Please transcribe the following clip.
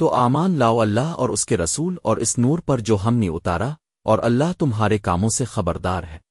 تو آمان لاؤ اللہ اور اس کے رسول اور اس نور پر جو ہم نے اتارا اور اللہ تمہارے کاموں سے خبردار ہے۔